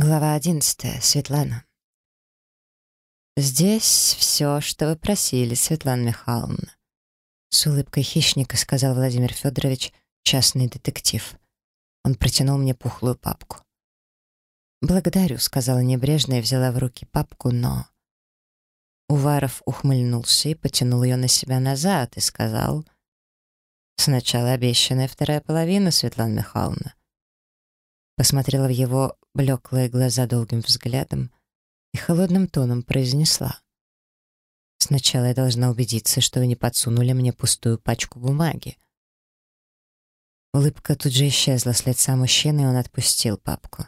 Глава одиннадцатая. Светлана. «Здесь все, что вы просили, Светлана Михайловна», — с улыбкой хищника сказал Владимир Федорович, частный детектив. Он протянул мне пухлую папку. «Благодарю», — сказала небрежно и взяла в руки папку, но... Уваров ухмыльнулся и потянул ее на себя назад и сказал... «Сначала обещанная вторая половина, Светлана Михайловна». Посмотрела в его блеклые глаза долгим взглядом и холодным тоном произнесла. «Сначала я должна убедиться, что вы не подсунули мне пустую пачку бумаги». Улыбка тут же исчезла с лица мужчины, и он отпустил папку.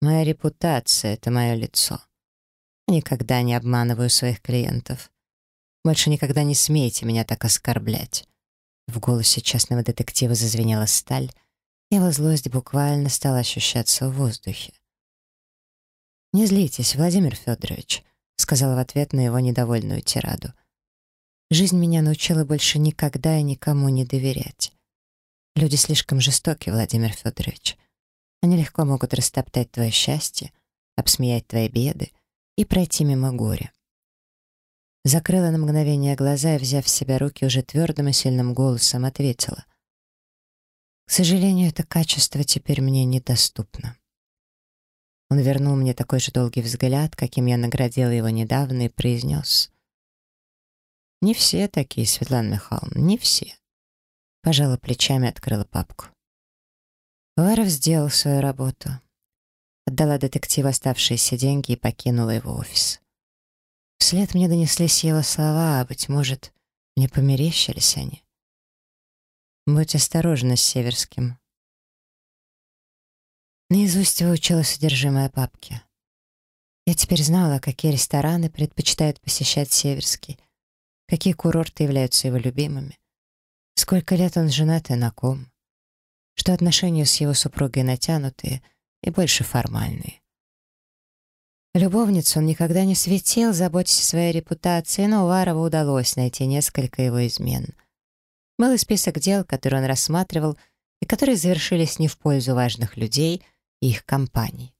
«Моя репутация — это мое лицо. Никогда не обманываю своих клиентов. Больше никогда не смейте меня так оскорблять». В голосе частного детектива зазвенела сталь, его злость буквально стала ощущаться в воздухе. «Не злитесь, Владимир Федорович», — сказала в ответ на его недовольную тираду. «Жизнь меня научила больше никогда и никому не доверять. Люди слишком жестоки, Владимир Федорович. Они легко могут растоптать твое счастье, обсмеять твои беды и пройти мимо горя. Закрыла на мгновение глаза и, взяв в себя руки, уже твердым и сильным голосом ответила — к сожалению, это качество теперь мне недоступно. Он вернул мне такой же долгий взгляд, каким я наградила его недавно, и произнес. «Не все такие, Светлана Михайловна, не все». Пожала плечами, открыла папку. Варов сделал свою работу. Отдала детективу оставшиеся деньги и покинула его офис. Вслед мне донеслись его слова, а, быть может, мне померещились они. Будь осторожна с Северским. Наизусть выучила содержимое папки. Я теперь знала, какие рестораны предпочитает посещать Северский, какие курорты являются его любимыми, сколько лет он женат и на ком, что отношения с его супругой натянутые и больше формальные. Любовницу он никогда не светил, заботясь о своей репутации, но Уварову удалось найти несколько его измен — был и список дел, которые он рассматривал, и которые завершились не в пользу важных людей и их компаний.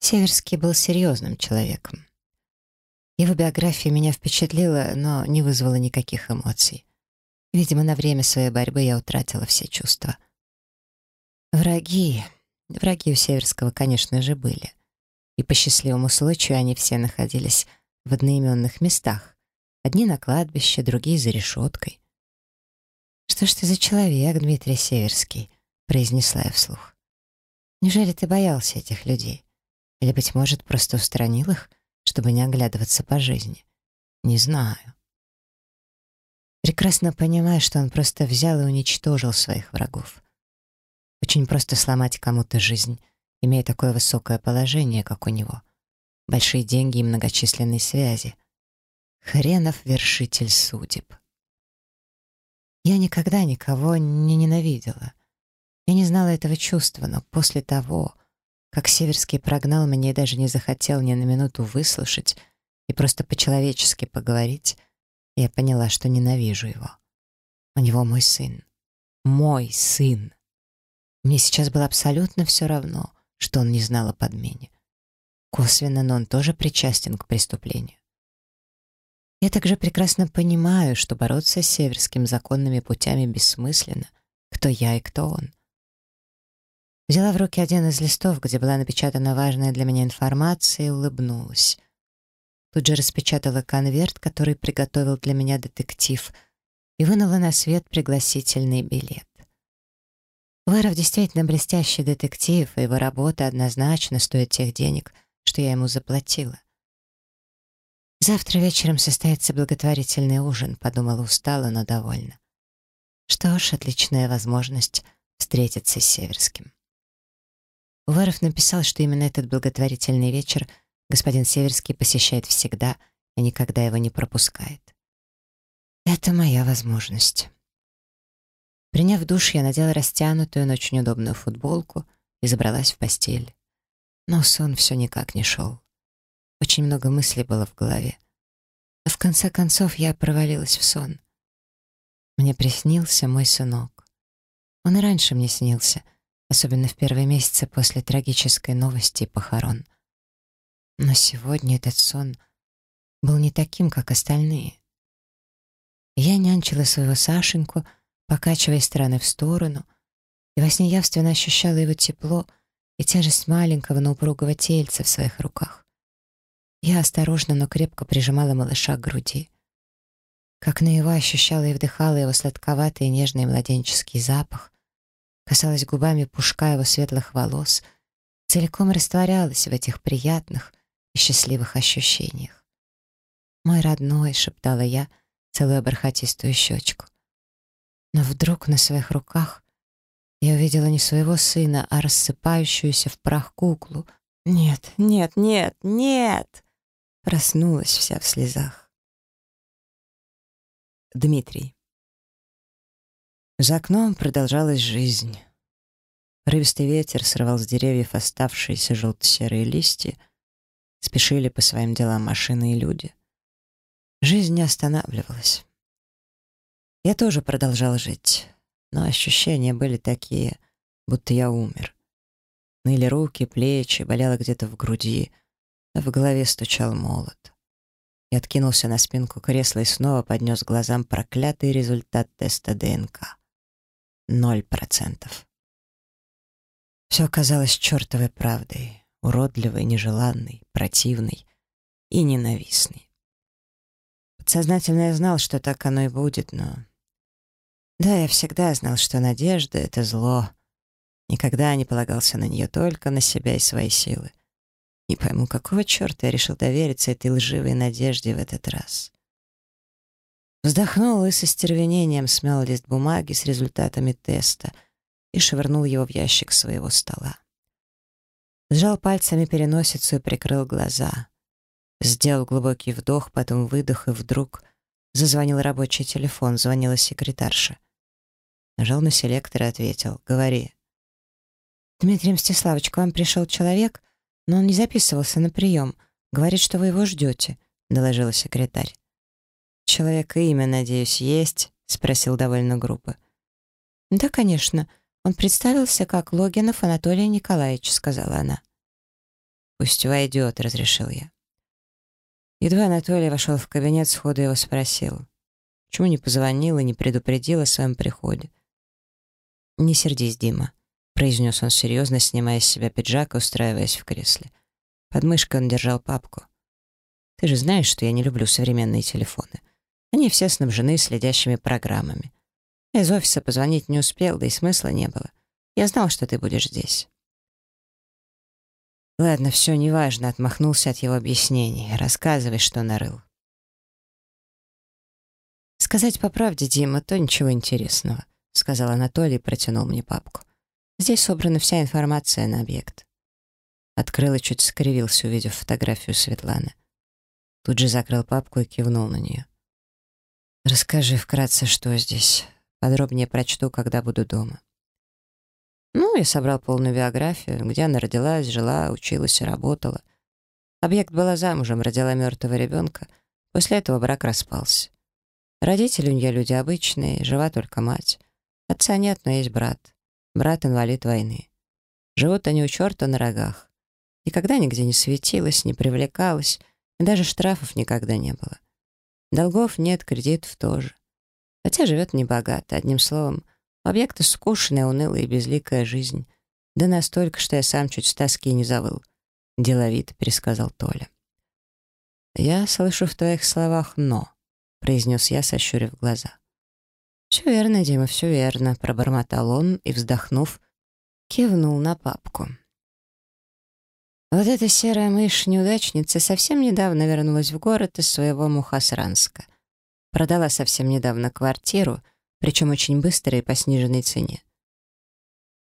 Северский был серьезным человеком. Его биография меня впечатлила, но не вызвала никаких эмоций. Видимо, на время своей борьбы я утратила все чувства. Враги. Враги у Северского, конечно же, были. И по счастливому случаю они все находились в одноименных местах. Одни на кладбище, другие за решеткой. «Что ж ты за человек, Дмитрий Северский?» — произнесла я вслух. «Неужели ты боялся этих людей? Или, быть может, просто устранил их, чтобы не оглядываться по жизни? Не знаю». Прекрасно понимая, что он просто взял и уничтожил своих врагов. Очень просто сломать кому-то жизнь, имея такое высокое положение, как у него. Большие деньги и многочисленные связи. Хренов вершитель судеб. Я никогда никого не ненавидела. Я не знала этого чувства, но после того, как Северский прогнал меня и даже не захотел ни на минуту выслушать и просто по-человечески поговорить, я поняла, что ненавижу его. У него мой сын. Мой сын. Мне сейчас было абсолютно все равно, что он не знал о подмене. Косвенно, но он тоже причастен к преступлению. Я также прекрасно понимаю, что бороться с северским законными путями бессмысленно. Кто я и кто он. Завтра вечером состоится благотворительный ужин, подумала устала, но довольна. Что ж, отличная возможность встретиться с Северским. Уваров написал, что именно этот благотворительный вечер господин Северский посещает всегда и никогда его не пропускает. Это моя возможность. Приняв душ, я надела растянутую, но очень удобную футболку и забралась в постель. Но сон все никак не шел очень много мыслей было в голове. Но в конце концов я провалилась в сон. Мне приснился мой сынок. Он и раньше мне снился, особенно в первые месяцы после трагической новости и похорон. Но сегодня этот сон был не таким, как остальные. Я нянчила своего Сашеньку, покачивая стороны в сторону, и во сне явственно ощущала его тепло и тяжесть маленького, но упругого тельца в своих руках. Я осторожно, но крепко прижимала малыша к груди. Как на его ощущала и вдыхала его сладковатый и нежный младенческий запах, касалась губами пушка его светлых волос, целиком растворялась в этих приятных и счастливых ощущениях. «Мой родной», — шептала я, целуя бархатистую щечку. Но вдруг на своих руках я увидела не своего сына, а рассыпающуюся в прах куклу. «Нет, нет, нет, нет!» Проснулась вся в слезах. Дмитрий. За окном продолжалась жизнь. Рывистый ветер срывал с деревьев оставшиеся желто-серые листья, спешили по своим делам машины и люди. Жизнь не останавливалась. Я тоже продолжал жить, но ощущения были такие, будто я умер. Ныли руки, плечи, болело где-то в груди, а в голове стучал молот. Я откинулся на спинку кресла и снова поднес глазам проклятый результат теста ДНК. Ноль процентов. Все оказалось чертовой правдой, уродливой, нежеланной, противной и ненавистной. Подсознательно я знал, что так оно и будет, но... Да, я всегда знал, что надежда — это зло. Никогда не полагался на нее, только на себя и свои силы. Не пойму, какого черта я решил довериться этой лживой надежде в этот раз. Вздохнул и со стервенением смял лист бумаги с результатами теста и швырнул его в ящик своего стола. Сжал пальцами переносицу и прикрыл глаза. Сделал глубокий вдох, потом выдох, но он не записывался на прием. Говорит, что вы его ждете», — доложила секретарь. «Человек имя, надеюсь, есть?» — спросил довольно группа. «Да, конечно. Он представился как Логинов Анатолий Николаевич», — сказала она. «Пусть войдет», — разрешил я. Едва Анатолий вошел в кабинет, сходу его спросил. Почему не позвонила, не предупредила о своем приходе? «Не сердись, Дима. произнес он серьезно, снимая с себя пиджак и устраиваясь в кресле. Под мышкой он держал папку. «Ты же знаешь, что я не люблю современные телефоны. Они все снабжены следящими программами. Из офиса позвонить не успел, да и смысла не было. Я знал, что ты будешь здесь. Ладно, все, неважно, отмахнулся от его объяснений. Рассказывай, что нарыл. Сказать по правде, Дима, то ничего интересного, сказал Анатолий и протянул мне папку. Здесь собрана вся информация на объект. Открыл и чуть скривился, увидев фотографию Светланы. Тут же закрыл папку и кивнул на нее. «Расскажи вкратце, что здесь. Подробнее прочту, когда буду дома». Ну, я собрал полную биографию, где она родилась, жила, училась и работала. Объект была замужем, родила мертвого ребенка. После этого брак распался. Родители у нее люди обычные, жива только Брат инвалид войны. Живут они у черта на рогах. Никогда нигде не светилась, не привлекалась, и даже штрафов никогда не было. Долгов нет, кредитов тоже. Хотя живет небогато, одним словом. У объекта скучная, унылая и безликая жизнь. Да настолько, что я сам чуть с тоски не завыл. Деловито пересказал Толя. «Я слышу в твоих словах «но», — произнес я, сощурив глаза. «Все верно, Дима, все верно», — пробормотал он и, вздохнув, кивнул на папку. Вот эта серая мышь-неудачница совсем недавно вернулась в город из своего Мухасранска. Продала совсем недавно квартиру, причем очень быстро и по сниженной цене.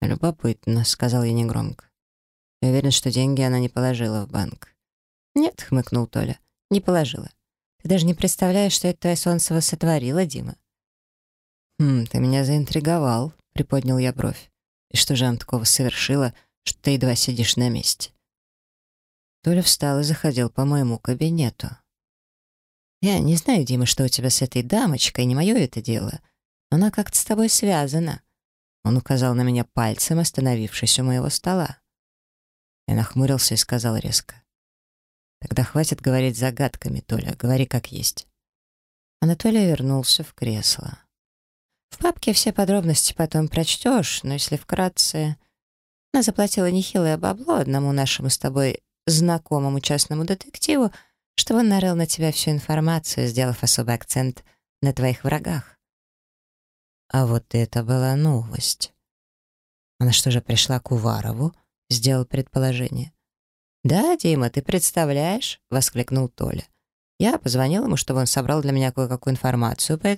«Любопытно», — сказал я негромко. «Я уверен, что деньги она не положила в банк». «Нет», — хмыкнул Толя, — «не положила. Ты даже не представляешь, что это твоя Солнцева сотворила, Дима». «Хм, ты меня заинтриговал», — приподнял я бровь. «И что же она такого совершила, что ты едва сидишь на месте?» Толя встал и заходил по моему кабинету. «Я не знаю, Дима, что у тебя с этой дамочкой, не мое это дело. Но она как-то с тобой связана. Он указал на меня пальцем, остановившись у моего стола. Я нахмурился и сказал резко. «Тогда хватит говорить загадками, Толя, говори как есть». Анатолий вернулся в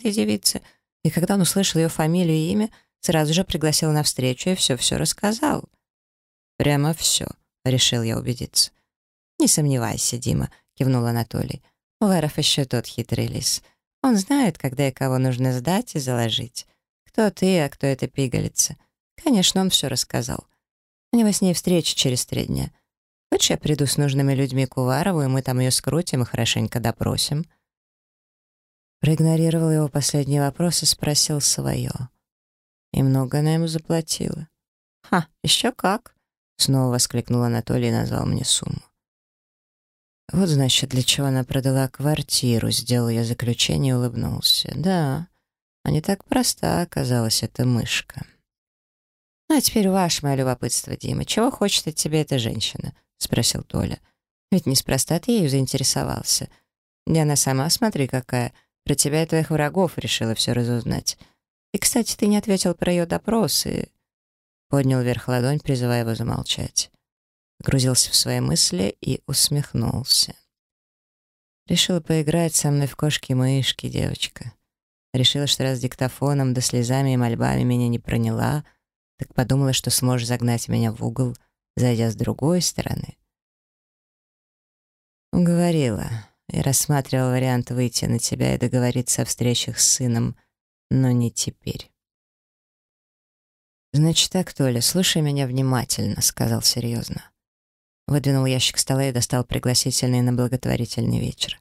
кресло. В папке все подробности потом прочтешь, но если вкратце... Она заплатила нехилое бабло одному нашему с тобой знакомому частному детективу, чтобы он нарыл на тебя всю информацию, сделав особый акцент на твоих врагах. А вот это была новость. Она что же пришла Проигнорировал его последний вопрос и спросил свое. «И много она ему заплатила?» «Ха, еще как!» Снова воскликнул Анатолий и назвал мне сумму. Вот, значит, для чего она продала квартиру, сделал я заключение и улыбнулся. Да, а не так проста оказалась эта мышка. «Ну, а теперь ваше мое любопытство, Дима. Чего хочет от тебя эта женщина?» — спросил Толя. «Ведь неспроста ты ею заинтересовался. Да она сама, смотри, какая. Про тебя и твоих врагов решила все разузнать. И, кстати, ты не ответил про ее допросы». Поднял вверх ладонь, призывая его замолчать. Погрузился в свои мысли и усмехнулся. Решила поиграть со мной в кошки-мышки, девочка. Решила, что раз диктофоном да слезами и мольбами меня не проняла, так подумала, что сможешь загнать меня в угол, зайдя с другой стороны. Уговорила и рассматривал вариант выйти на тебя и договориться о встречах с сыном, но не теперь. «Значит так, Толя, слушай меня внимательно», — сказал серьезно. Выдвинул ящик стола и достал пригласительный на благотворительный вечер.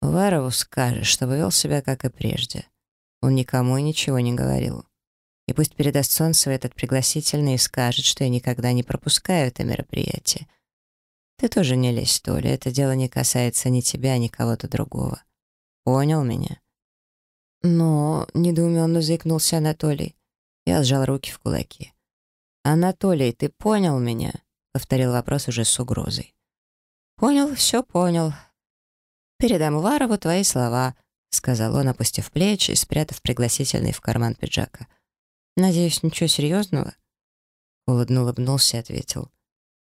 Варову скажешь, чтобы вел себя, как и прежде. Он никому и ничего не говорил. И пусть передаст Солнцеву этот пригласительный и скажет, что я никогда не пропускаю это мероприятие. Ты тоже не лезь, Толя, это дело не касается ни тебя, ни кого-то другого. Понял меня? Но, недоуменно заикнулся Анатолий. Я сжал руки в кулаки. «Анатолий, ты понял меня?» — повторил вопрос уже с угрозой. «Понял, все понял. «Передам Уварову твои слова», — сказал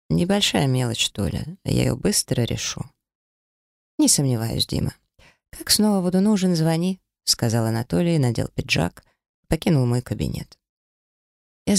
он, опустив плечи и спрятав пригласительный в карман пиджака. «Надеюсь, ничего серьезного?» Холодно улыбнулся и ответил. «Небольшая мелочь, Толя, я ее быстро решу». «Не сомневаюсь, Дима. Как снова буду нужен, звони», — сказал Анатолий, надел пиджак, покинул мой кабинет. Я